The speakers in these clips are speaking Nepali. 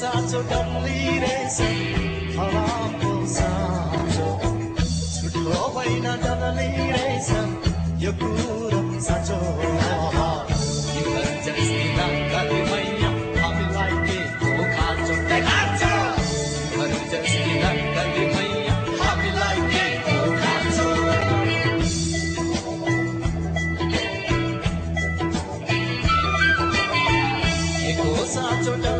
साँचो रहेछ हवाको साँचो होइन रहेछ यो कुरो साँचो साँचो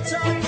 guitar.